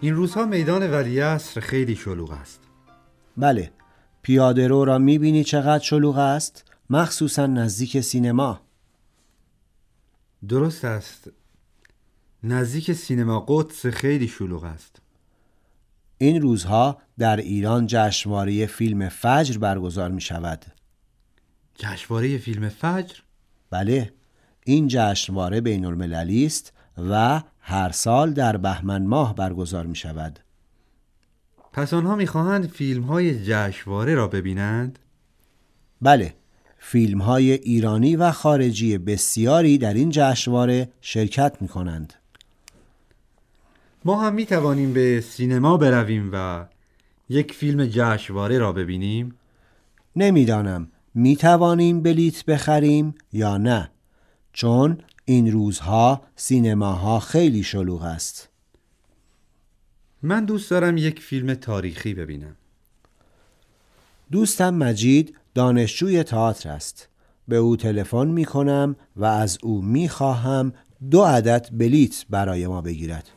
این روزها میدان ولیعصر خیلی شلوغ است. بله پیاده رو را می‌بینی چقدر شلوغ است؟ مخصوصا نزدیک سینما. درست است. نزدیک سینما قدس خیلی شلوغ است. این روزها در ایران جشنواره فیلم فجر برگزار می شود جشنواره فیلم فجر؟ بله این جشنواره بین المللی است و هر سال در بهمن ماه برگزار می شود پس آنها می‌خواهند فیلم های جشنواره را ببینند؟ بله فیلم های ایرانی و خارجی بسیاری در این جشنواره شرکت می کنند ما هم می توانیم به سینما برویم و یک فیلم جشنواره را ببینیم؟ نمی‌دانم می توانیم بلیت بخریم یا نه چون این روزها سینماها خیلی شلوغ است. من دوست دارم یک فیلم تاریخی ببینم. دوستم مجید دانشجوی تئاتر است. به او تلفن می کنم و از او می خواهم دو عدد بلیت برای ما بگیرد.